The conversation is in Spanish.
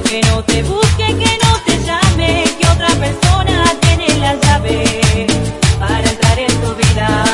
que no te busque, que no te llame, que otra persona tiene la llave para entrar en tu vida.